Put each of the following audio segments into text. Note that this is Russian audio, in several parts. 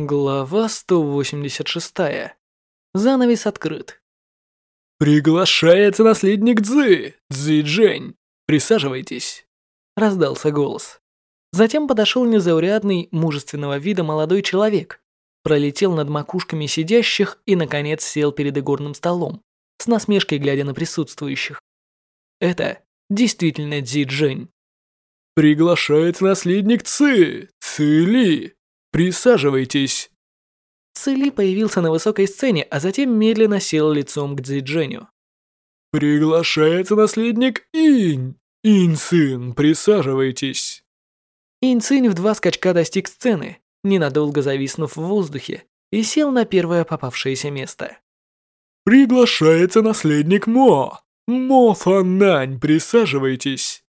Глава 186. Занавес открыт. «Приглашается наследник Цзы, Цзи Джень. Присаживайтесь», — раздался голос. Затем подошел незаурядный, мужественного вида молодой человек, пролетел над макушками сидящих и, наконец, сел перед игорным столом, с насмешкой глядя на присутствующих. Это действительно Цзи Джень. «Приглашается наследник Ци, Ци Ли. Присаживайтесь. Цили появился на высокой сцене, а затем медленно сел лицом к Цзидженю. Приглашается наследник Инь. Инь-сын, присаживайтесь. Инь-сын в два скачка достиг сцены, ненадолго зависнув в воздухе, и сел на первое попавшееся место. Приглашается наследник Мо. Мо Фаннань, присаживайтесь.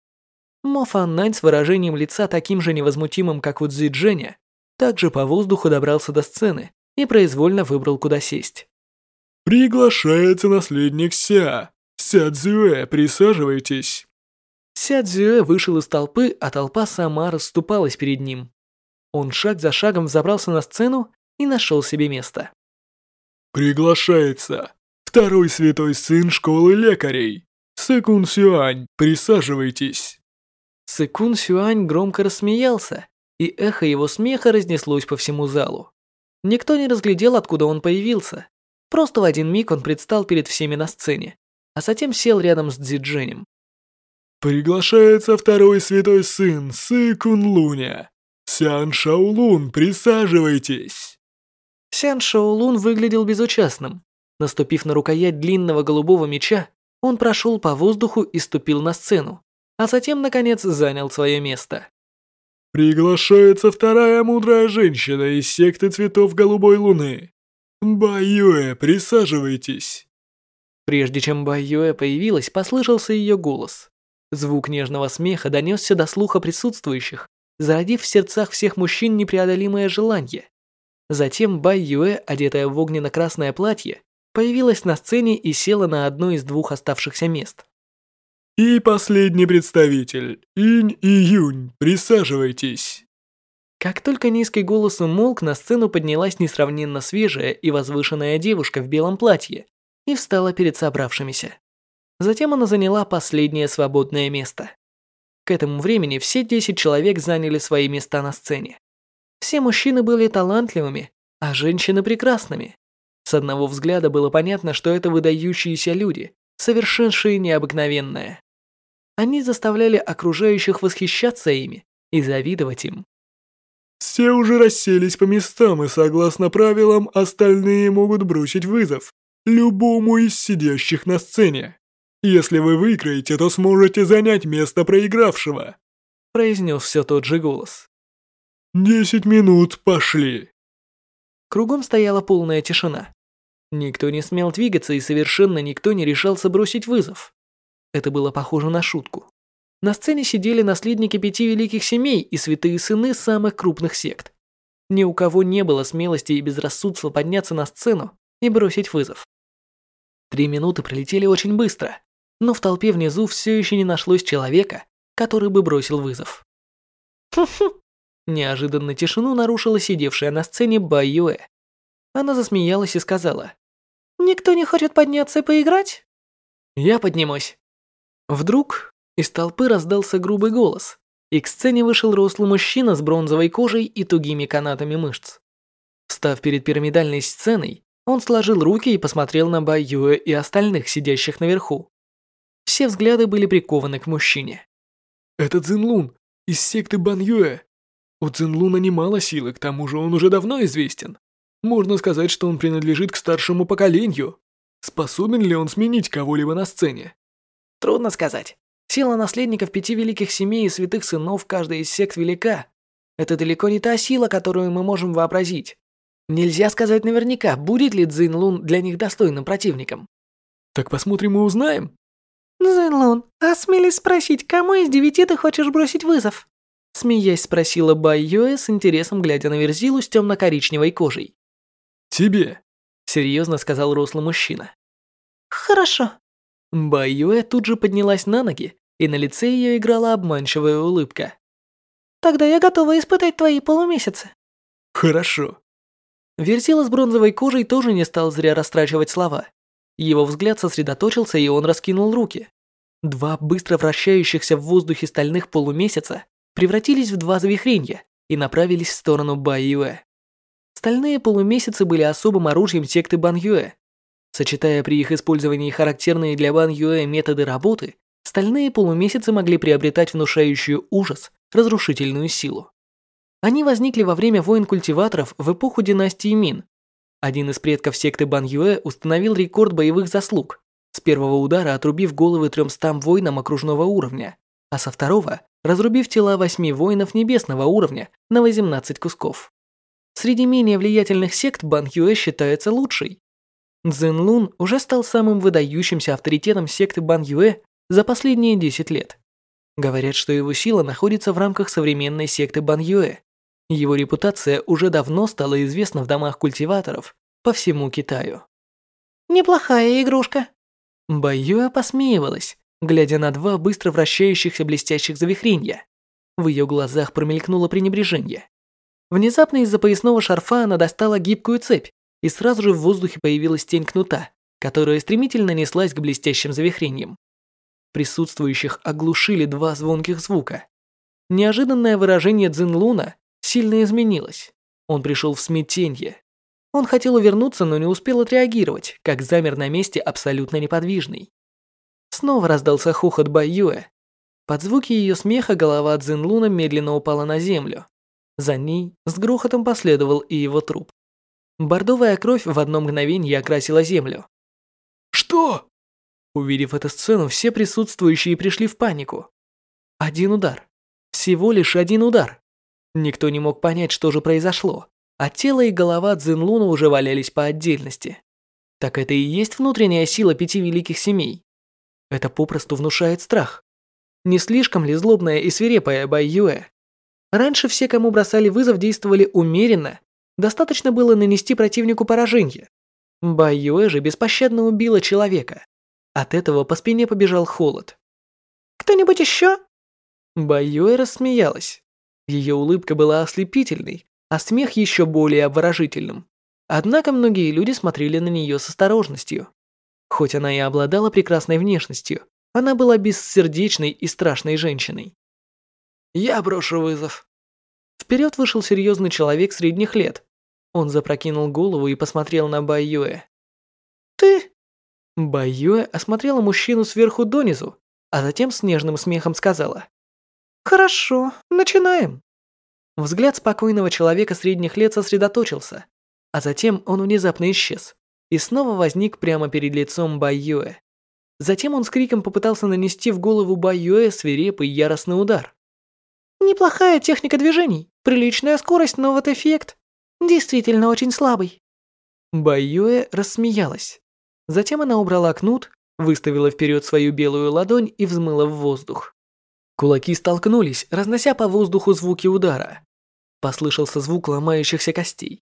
Мо Фаннань с выражением лица таким же невозмутимым, как у Цзи Дженя, также по воздуху добрался до сцены и произвольно выбрал, куда сесть. «Приглашается наследник Ся. Ся Цзюэ, присаживайтесь». Ся Цзюэ вышел из толпы, а толпа сама расступалась перед ним. Он шаг за шагом взобрался на сцену и нашел себе место. «Приглашается второй святой сын школы лекарей. Сэкун Сюань, присаживайтесь». Сэкун Сюань громко рассмеялся и эхо его смеха разнеслось по всему залу. Никто не разглядел, откуда он появился. Просто в один миг он предстал перед всеми на сцене, а затем сел рядом с Дзидженем. «Приглашается второй святой сын, Сы Кун Луня. Сян Шаолун, присаживайтесь!» Сян Шаолун выглядел безучастным. Наступив на рукоять длинного голубого меча, он прошел по воздуху и ступил на сцену, а затем, наконец, занял свое место. Приглашается вторая мудрая женщина из секты цветов голубой луны. Баюэ, присаживайтесь. Прежде чем Баюэ появилась, послышался ее голос. Звук нежного смеха донесся до слуха присутствующих, зародив в сердцах всех мужчин непреодолимое желание. Затем Баюэ, одетая в огненно-красное платье, появилась на сцене и села на одно из двух оставшихся мест. И последний представитель, Инь и Юнь, присаживайтесь. Как только низкий голос умолк, на сцену поднялась несравненно свежая и возвышенная девушка в белом платье и встала перед собравшимися. Затем она заняла последнее свободное место. К этому времени все 10 человек заняли свои места на сцене. Все мужчины были талантливыми, а женщины прекрасными. С одного взгляда было понятно, что это выдающиеся люди, совершеншие необыкновенное. Они заставляли окружающих восхищаться ими и завидовать им. Все уже расселись по местам, и согласно правилам, остальные могут бросить вызов любому из сидящих на сцене. Если вы выиграете, то сможете занять место проигравшего», произнес все тот же голос. «Десять минут пошли». Кругом стояла полная тишина. Никто не смел двигаться, и совершенно никто не решался бросить вызов. Это было похоже на шутку. На сцене сидели наследники пяти великих семей и святые сыны самых крупных сект. Ни у кого не было смелости и безрассудства подняться на сцену и бросить вызов. Три минуты пролетели очень быстро, но в толпе внизу все еще не нашлось человека, который бы бросил вызов. Неожиданно тишину нарушила сидевшая на сцене Байюэ. Она засмеялась и сказала, «Никто не хочет подняться и поиграть?» «Я поднимусь». Вдруг из толпы раздался грубый голос, и к сцене вышел рослый мужчина с бронзовой кожей и тугими канатами мышц. Встав перед пирамидальной сценой, он сложил руки и посмотрел на Бай Юэ и остальных, сидящих наверху. Все взгляды были прикованы к мужчине. «Это Цзинлун из секты Бан Юэ. У Цзинлуна немало силы, к тому же он уже давно известен. Можно сказать, что он принадлежит к старшему поколению. Способен ли он сменить кого-либо на сцене? Трудно сказать. Сила наследников пяти великих семей и святых сынов каждой из сект велика. Это далеко не та сила, которую мы можем вообразить. Нельзя сказать наверняка, будет ли Цзинлун для них достойным противником. Так посмотрим и узнаем. Цзинлун, осмелись спросить, кому из девяти ты хочешь бросить вызов? Смеясь спросила Бай Юэ с интересом, глядя на Верзилу с темно-коричневой кожей. «Тебе», — серьезно сказал рослый мужчина. «Хорошо», Баюэ тут же поднялась на ноги, и на лице ее играла обманчивая улыбка. «Тогда я готова испытать твои полумесяцы». «Хорошо». Верзила с бронзовой кожей тоже не стал зря растрачивать слова. Его взгляд сосредоточился, и он раскинул руки. Два быстро вращающихся в воздухе стальных полумесяца превратились в два завихренья и направились в сторону Байюэ. Стальные полумесяцы были особым оружием секты Бан Юэ. Сочетая при их использовании характерные для Бан Юэ методы работы, стальные полумесяцы могли приобретать внушающую ужас, разрушительную силу. Они возникли во время войн культиваторов в эпоху династии Мин. Один из предков секты Бан Юэ установил рекорд боевых заслуг, с первого удара отрубив головы 300 воинам окружного уровня, а со второго разрубив тела восьми воинов небесного уровня на 18 кусков. Среди менее влиятельных сект Бан Юэ считается лучшей. Цзэн Лун уже стал самым выдающимся авторитетом секты Бан Юэ за последние 10 лет. Говорят, что его сила находится в рамках современной секты Бан Юэ, его репутация уже давно стала известна в домах культиваторов по всему Китаю. «Неплохая игрушка». Баюя посмеивалась, глядя на два быстро вращающихся блестящих завихренья. В ее глазах промелькнуло пренебрежение. Внезапно из-за поясного шарфа она достала гибкую цепь, и сразу же в воздухе появилась тень кнута, которая стремительно неслась к блестящим завихреньям. Присутствующих оглушили два звонких звука. Неожиданное выражение Цзинлуна сильно изменилось. Он пришел в смятенье. Он хотел увернуться, но не успел отреагировать, как замер на месте абсолютно неподвижный. Снова раздался хохот Баюэ. Под звуки ее смеха голова Цзинлуна медленно упала на землю. За ней с грохотом последовал и его труп. Бордовая кровь в одно мгновение окрасила землю. «Что?» Увидев эту сцену, все присутствующие пришли в панику. Один удар. Всего лишь один удар. Никто не мог понять, что же произошло, а тело и голова Цзинлуна уже валялись по отдельности. Так это и есть внутренняя сила пяти великих семей. Это попросту внушает страх. Не слишком ли злобная и свирепая Бай Юэ? Раньше все, кому бросали вызов, действовали умеренно. Достаточно было нанести противнику поражение. Бай Юэ же беспощадно убила человека. От этого по спине побежал холод. «Кто-нибудь еще?» Бай Юэ рассмеялась. Ее улыбка была ослепительной, а смех еще более обворожительным. Однако многие люди смотрели на нее с осторожностью. Хоть она и обладала прекрасной внешностью, она была бессердечной и страшной женщиной. «Я брошу вызов». Вперед вышел серьезный человек средних лет. Он запрокинул голову и посмотрел на Байюэ. «Ты?» Байюэ осмотрела мужчину сверху донизу, а затем с нежным смехом сказала. Хорошо, начинаем. Взгляд спокойного человека средних лет сосредоточился, а затем он внезапно исчез и снова возник прямо перед лицом Байюэ. Затем он с криком попытался нанести в голову Байюэ свирепый яростный удар. Неплохая техника движений, приличная скорость, но вот эффект действительно очень слабый. Байюэ рассмеялась. Затем она убрала кнут, выставила вперед свою белую ладонь и взмыла в воздух. Кулаки столкнулись, разнося по воздуху звуки удара. Послышался звук ломающихся костей.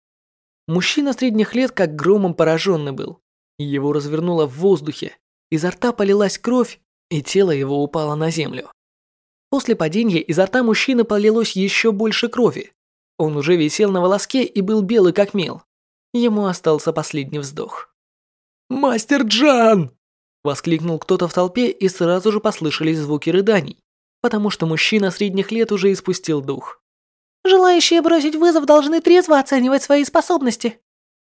Мужчина средних лет как громом пораженный был. Его развернуло в воздухе, изо рта полилась кровь, и тело его упало на землю. После падения изо рта мужчины полилось еще больше крови. Он уже висел на волоске и был белый как мел. Ему остался последний вздох. «Мастер Джан!» Воскликнул кто-то в толпе, и сразу же послышались звуки рыданий потому что мужчина средних лет уже испустил дух. Желающие бросить вызов должны трезво оценивать свои способности.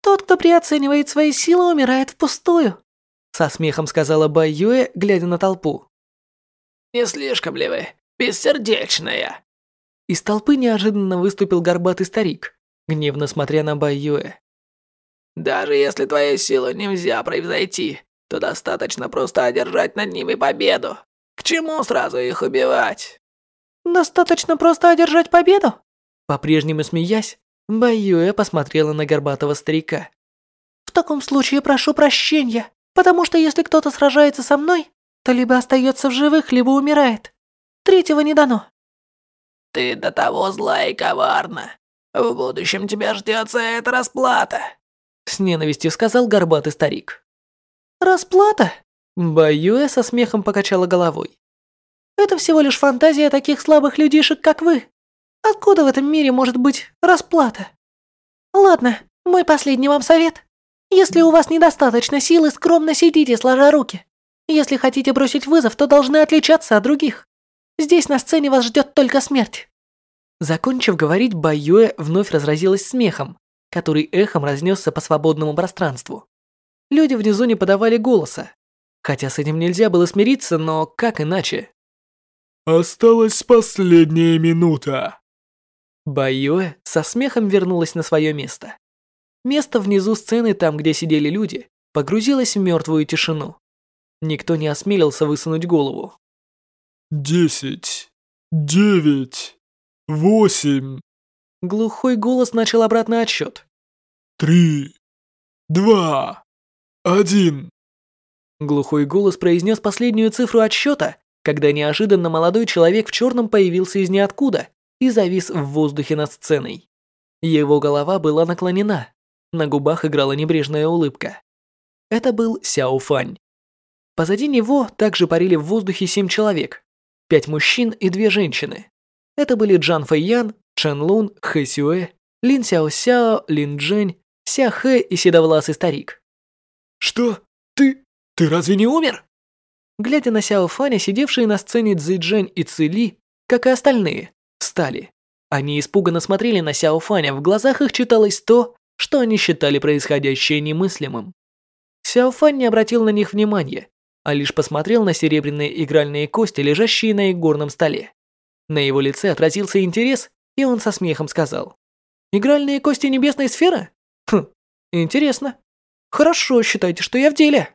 Тот, кто переоценивает свои силы, умирает впустую. Со смехом сказала Бай Юэ, глядя на толпу. Не слишком ли вы бессердечная? Из толпы неожиданно выступил горбатый старик, гневно смотря на Бай Юэ. Даже если твоей силы нельзя превзойти, то достаточно просто одержать над ними победу. К чему сразу их убивать? Достаточно просто одержать победу? По-прежнему смеясь, Баюэ посмотрела на горбатого старика. В таком случае прошу прощения, потому что если кто-то сражается со мной, то либо остается в живых, либо умирает. Третьего не дано. Ты до того зла и коварна. В будущем тебя ждет за это расплата. С ненавистью сказал горбатый старик. Расплата? Баюэ со смехом покачала головой. «Это всего лишь фантазия таких слабых людишек, как вы. Откуда в этом мире может быть расплата? Ладно, Мой последний вам совет. Если у вас недостаточно силы, скромно сидите, сложа руки. Если хотите бросить вызов, то должны отличаться от других. Здесь на сцене вас ждет только смерть». Закончив говорить, Байюэ вновь разразилась смехом, который эхом разнесся по свободному пространству. Люди внизу не подавали голоса. Хотя с этим нельзя было смириться, но как иначе? Осталась последняя минута. Байюэ со смехом вернулась на свое место. Место внизу сцены, там, где сидели люди, погрузилось в мертвую тишину. Никто не осмелился высунуть голову. Десять, девять, восемь. Глухой голос начал обратный отсчет. Три, два, один. Глухой голос произнес последнюю цифру отсчета, когда неожиданно молодой человек в черном появился из ниоткуда и завис в воздухе над сценой. Его голова была наклонена, на губах играла небрежная улыбка. Это был Сяо Фань. Позади него также парили в воздухе семь человек, пять мужчин и две женщины. Это были Джан Фэйян, Чен Лун, Хэ Сюэ, Лин Сяо Сяо, Лин Джень, Ся Хэ и седовласый старик. «Что? Ты... ты разве не умер?» Глядя на Сяо Фаня, сидевшие на сцене Цзи Джень и Ци Ли, как и остальные, встали. Они испуганно смотрели на Сяо Фаня, в глазах их читалось то, что они считали происходящее немыслимым. Сяо Фань не обратил на них внимания, а лишь посмотрел на серебряные игральные кости, лежащие на игорном столе. На его лице отразился интерес, и он со смехом сказал. «Игральные кости небесной сферы? Хм, интересно. Хорошо, считайте, что я в деле».